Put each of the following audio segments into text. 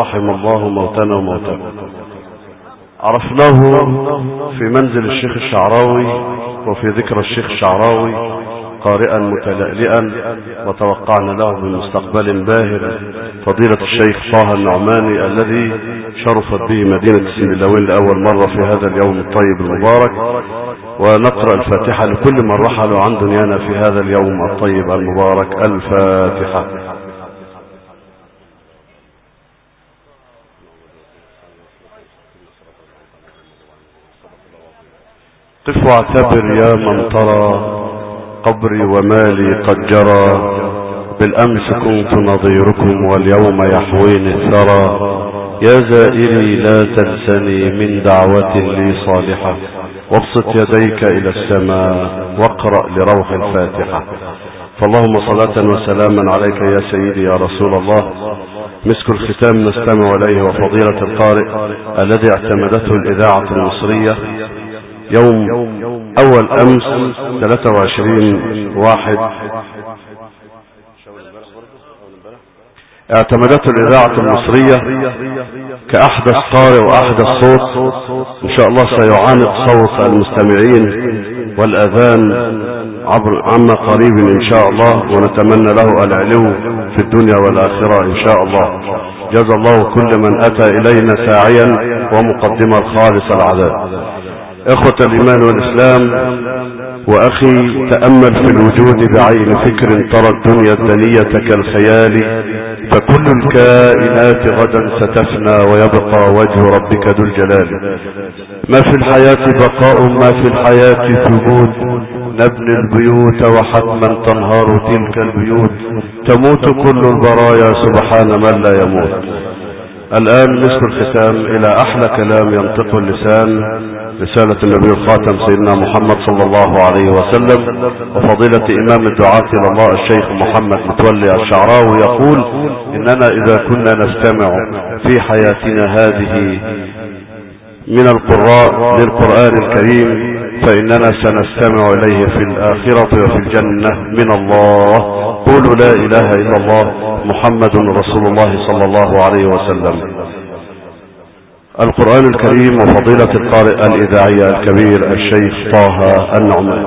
رحم الله موتنا وموتاكم عرفناه في منزل الشيخ الشعراوي وفي ذكر الشيخ الشعراوي قارئا متلألئا وتوقعنا له بمستقبل باهر. فضيلة الشيخ طه النعماني الذي شرفت به مدينة السنبلاوين لأول مرة في هذا اليوم الطيب المبارك. ونقرأ الفاتحة لكل من رحلوا عن دنيانا في هذا اليوم الطيب المبارك. الفاتحة. قف واعتبر يا من ترى قبري ومالي قد جرى بالأمس كنت نظيركم واليوم يحويني الثرى يا زائري لا تنسني من دعوة لي صالحة وابسط يديك إلى السماء واقرأ لروح الفاتحة فاللهم صلاة وسلاما عليك يا سيدي يا رسول الله مسك الختام نستمع إليه وفضيلة القارئ الذي اعتمدته الإذاعة المصرية يوم أول أمس 23 واحد. اعتمدته الإذاعة المصرية كأحدث قارئ وأحدث صوت. إن شاء الله سيعانق صوت المستمعين والأذان عبر عما قريب إن شاء الله ونتمنى له العلو في الدنيا والآخرة إن شاء الله. جزا الله كل من أتى إلينا ساعيا ومقدما الخالص العذاب. إخوة الإيمان والإسلام وأخي تأمل في الوجود بعين فكر ترى الدنيا الدنية كالخيال فكل الكائنات غدا ستفنى ويبقى وجه ربك ذو الجلال. ما في الحياة بقاء ما في الحياة ثبوت نبني البيوت وحتما تنهار تلك البيوت. تموت كل البرايا سبحان من لا يموت. الآن مثل الختام إلى أحلى كلام ينطق اللسان رسالة النبي الخاتم سيدنا محمد صلى الله عليه وسلم وفضيلة إمام الدعاة إلى الله الشيخ محمد متولي الشعراوي يقول إننا إذا كنا نستمع في حياتنا هذه من القراء للقرآن الكريم فإننا سنستمع إليه في الآخرة وفي الجنة من الله. قولوا لا إله إلا الله محمد رسول الله صلى الله عليه وسلم. القرآن الكريم وفضيلة القارئ الإذاعي الكبير الشيخ طه النعمان.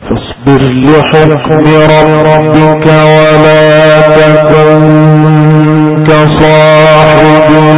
فاصبر لحكم ربك ولا تكن كصاحب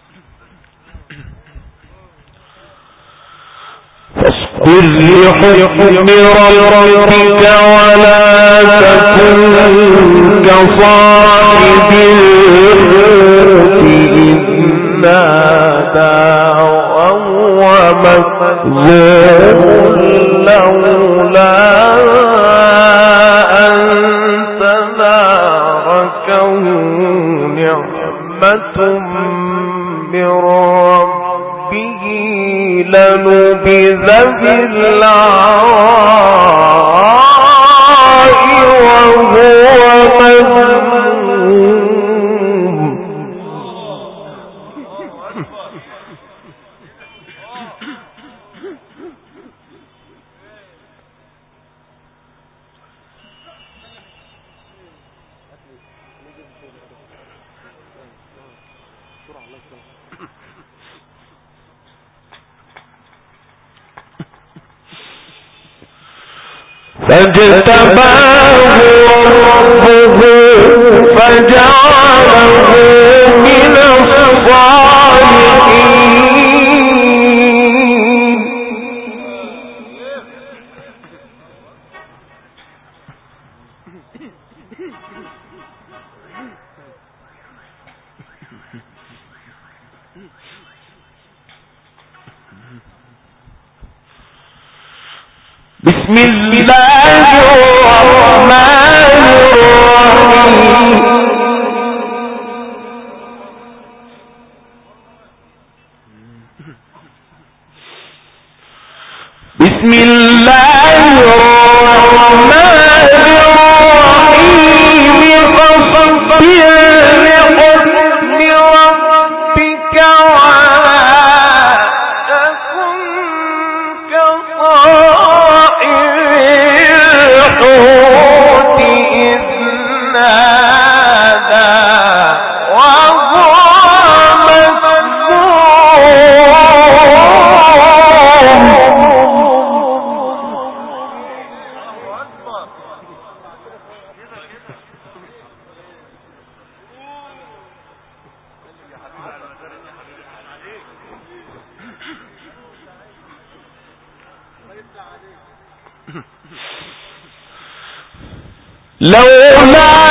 فاصبر لحكم ربك ولا تكن كصاحب الحوت نادى وهو مكذوب لولا أن تداركه نعمة لنبذ بالعراء وهو مذموم فاجتباه ربه فجعله لولا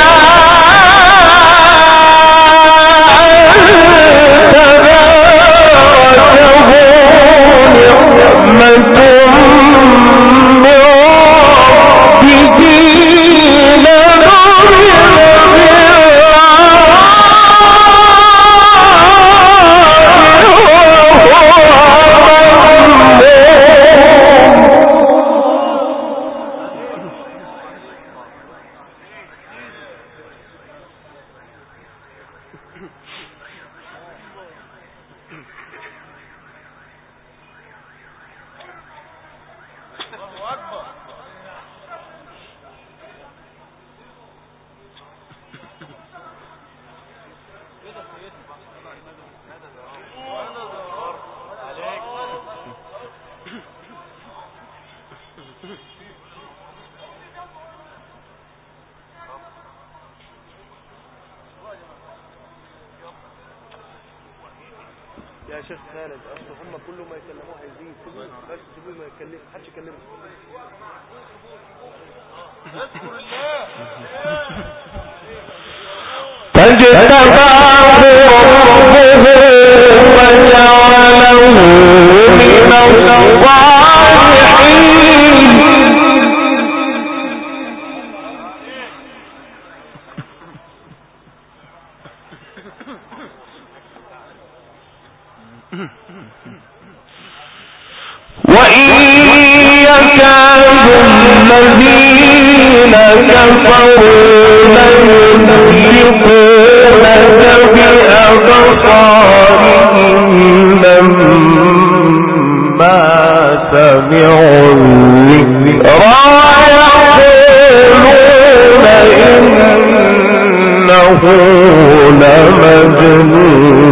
شيخ خالد أصل هم كل ما يكلموه عايزين سيبوه بس سيبوه ما يكلم محدش يكلمه. اذكر الله. تنجي سمعوا الذكر يقولون إنه لمجنون.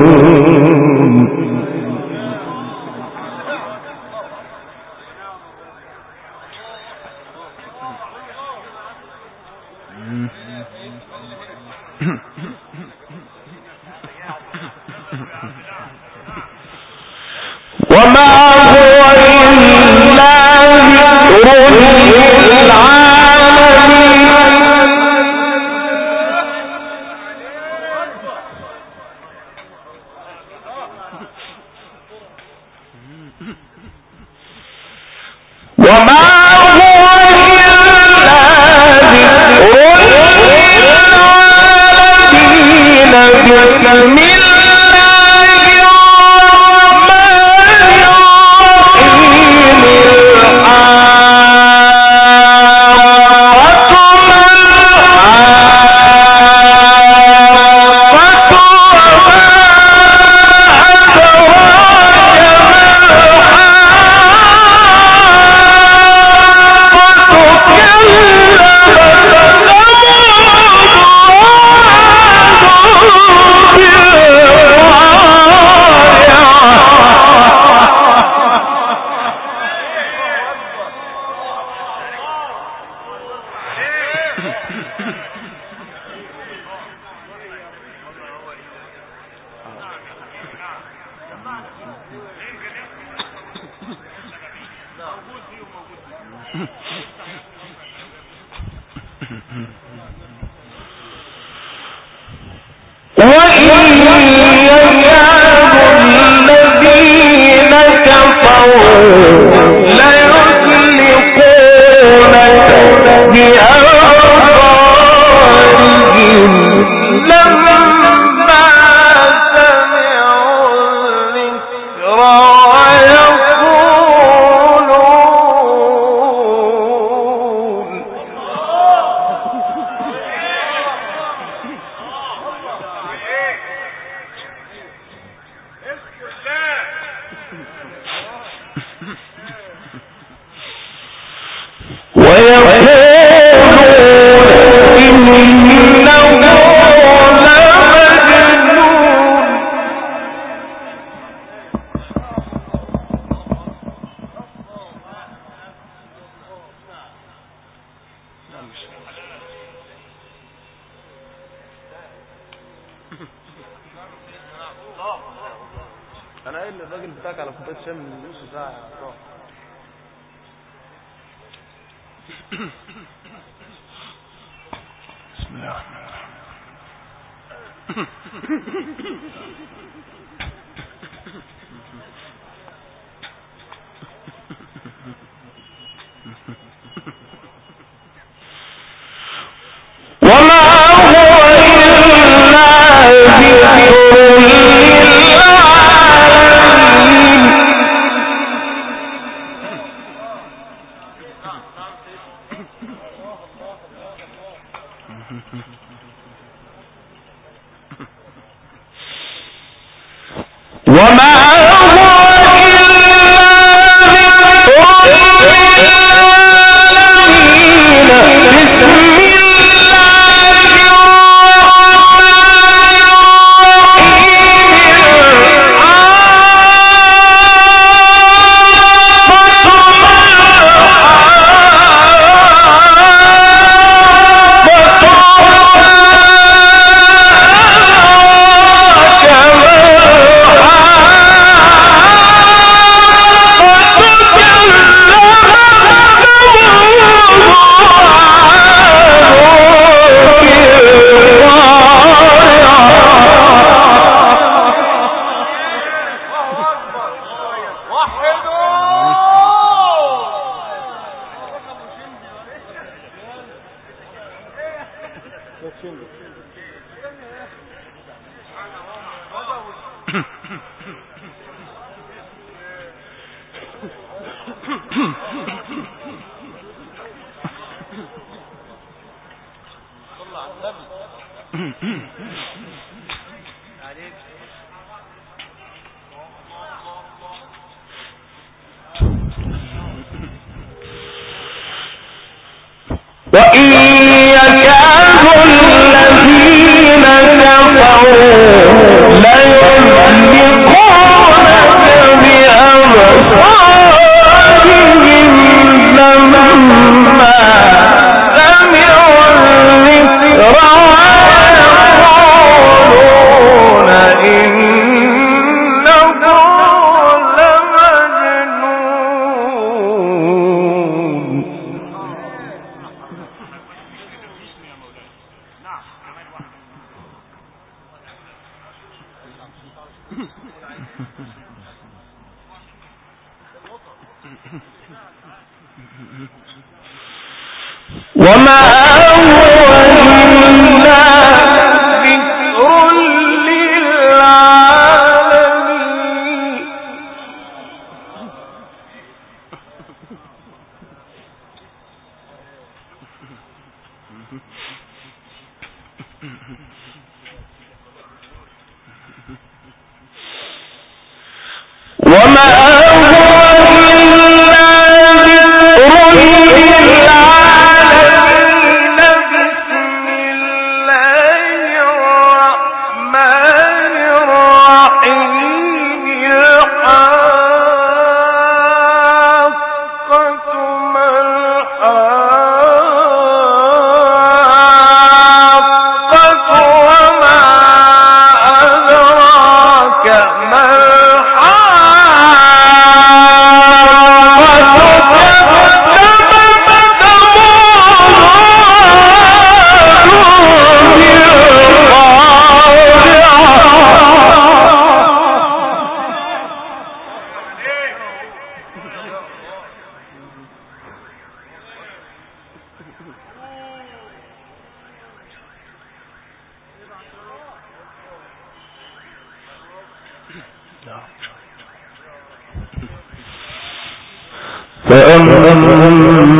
وما وإن يكاد فأما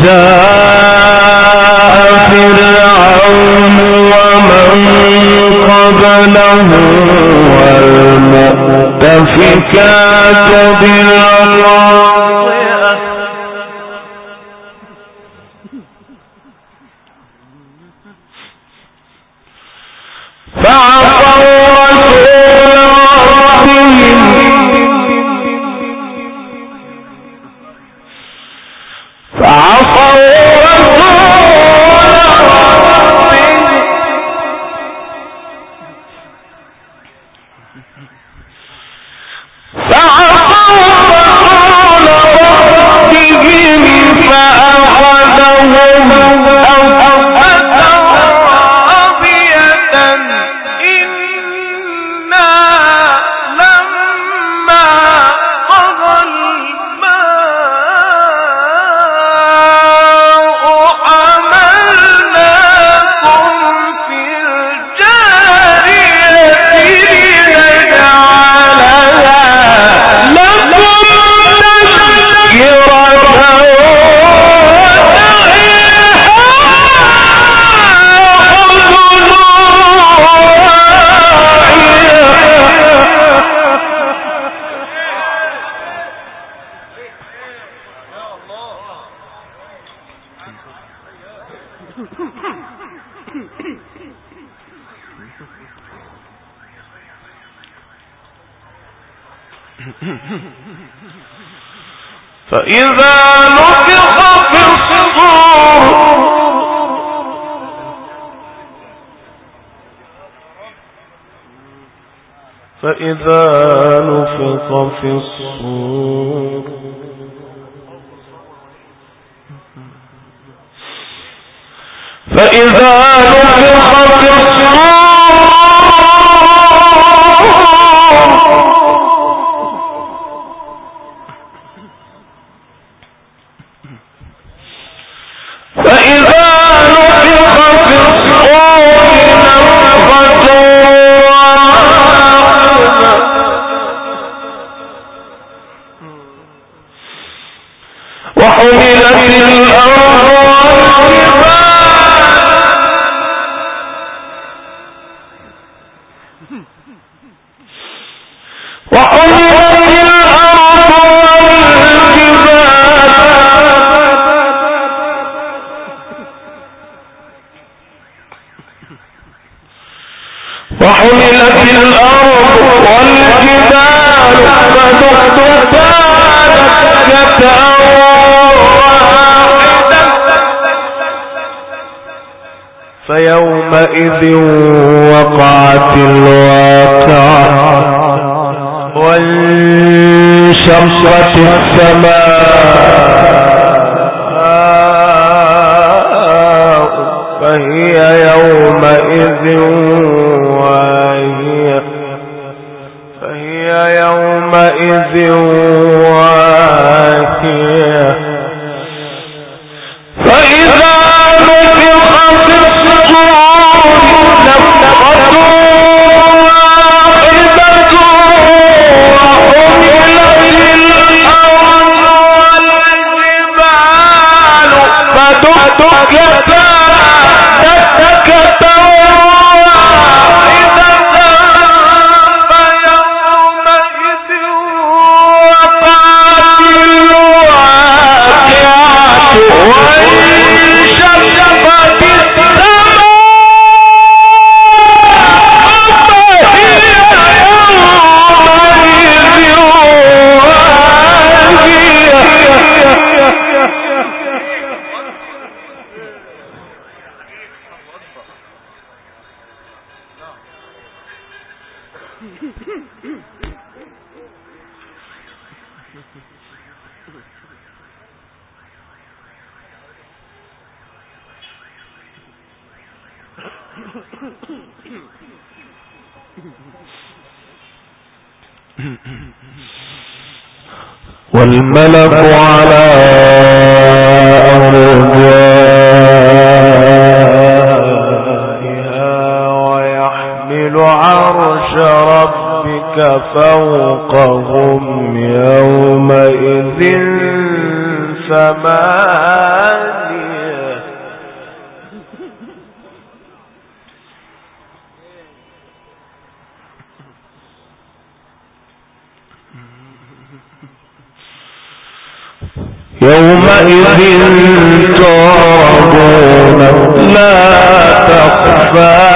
राजा فإذا نفق في الصور. فإذا نفق في يومئذ وقعت الواقعة. وانشقت السماء فهي يومئذ واهية. فهي يومئذ واهية. الملك على ترضون لا تخفى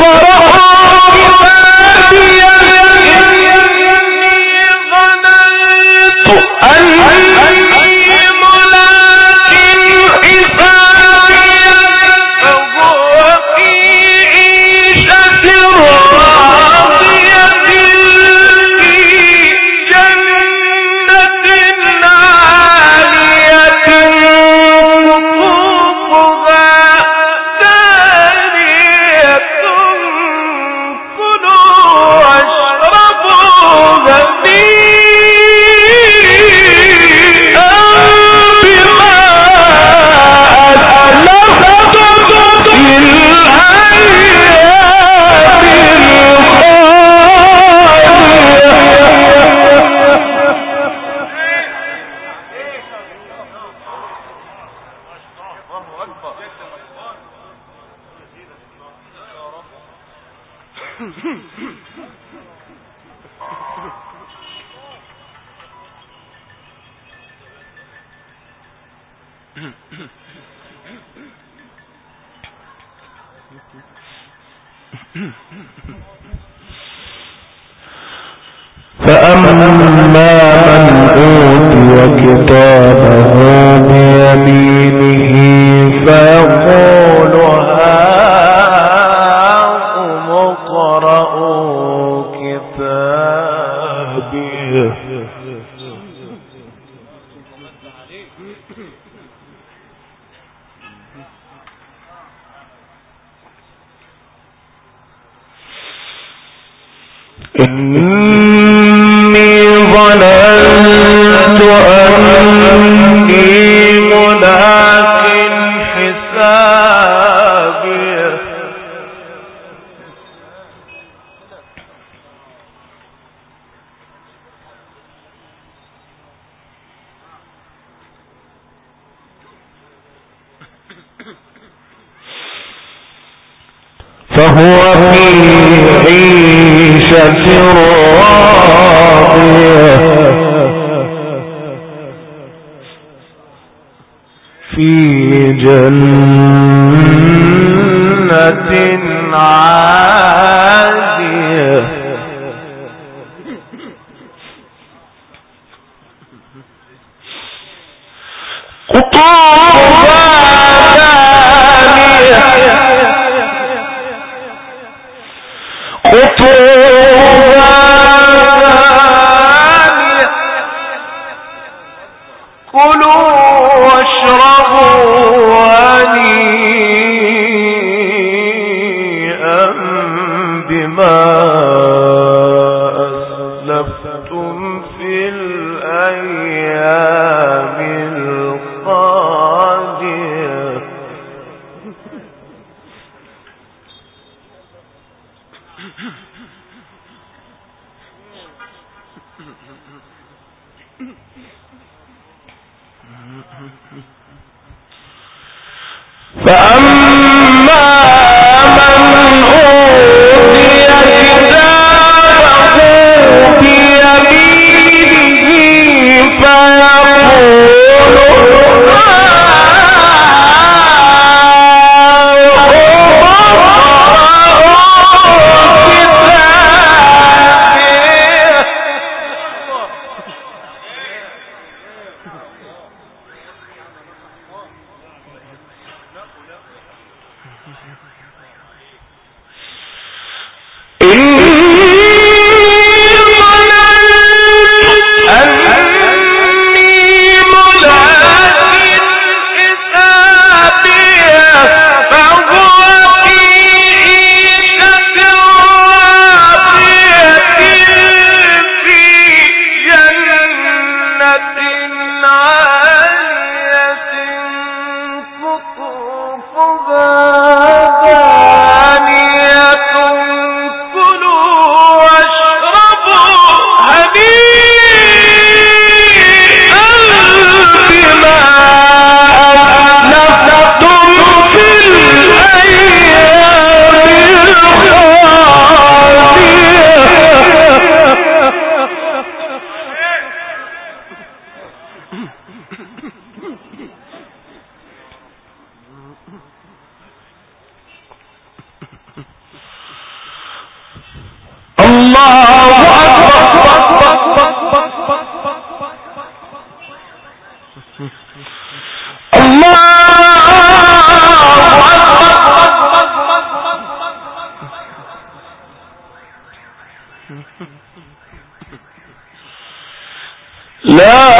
Father فأما من أوتي كتابه بيمينه فيقول في جنة عالية. لا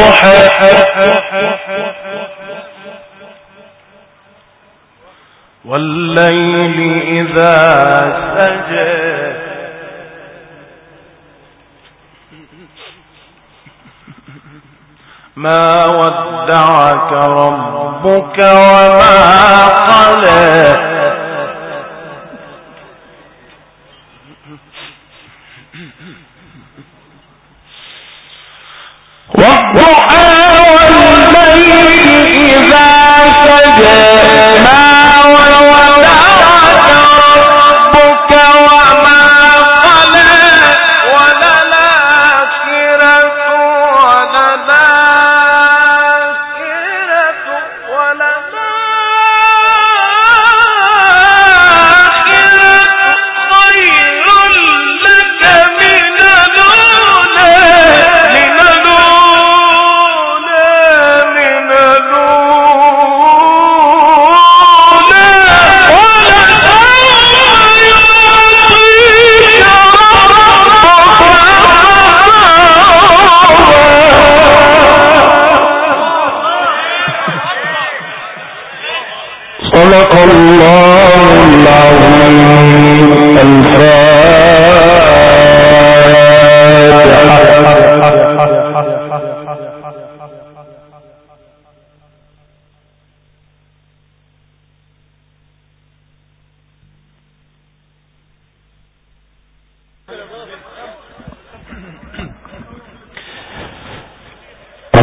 الضحى. والليل إذا سجى. ما ودعك ربك وما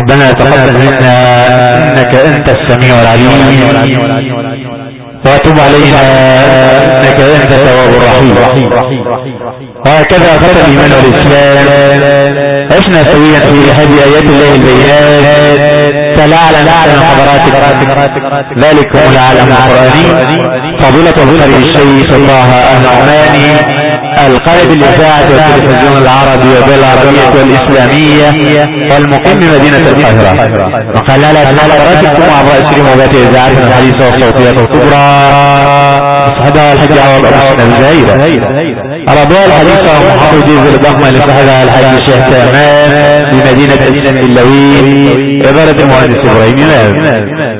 ربنا تقبل منا إنك أنت السميع العليم. وتب علينا إنك أنت التواب الرحيم. وهكذا فتى الإيمان والإسلام. عشنا سويا في هذه آيات الله البينات. تلاعلم احسن حضراتك ذلك هو العالم القرآني. فضيلة الشيخ طه النعماني القائد الاذاعة والتلفزيون العربي وبالعربية والاسلامية والمقيم بمدينة القاهرة وقال لا حضراتكم عبر اسر موجات اذاعتنا الحديثة والصوتيات الكبرى صحبها الحاج عوض الزايدة رضوى الحديثة ومحمد جيز الضخمة لصحبها الحاج الشيخ تمام بمدينة اللوين إدارة المهندس إبراهيم إمام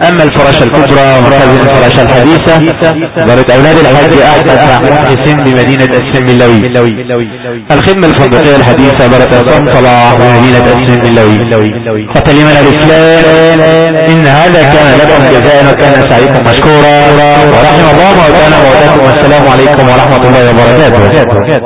أما الفراشة الكبرى ومركز الفراشة الحديثة إدارة أولاد الحاج أحمد محمود حسين بمدينة اسلام اللوين الخدمة الفندقية الحديثة عصام صلاح بمدينة اسلام اللوين فتلمنا الإسلام. إن هذا كان لكم جزاء وكان سعيكم مشكورا. ورحم الله موتانا وموتاكم والسلام عليكم ورحمة الله وبركاته.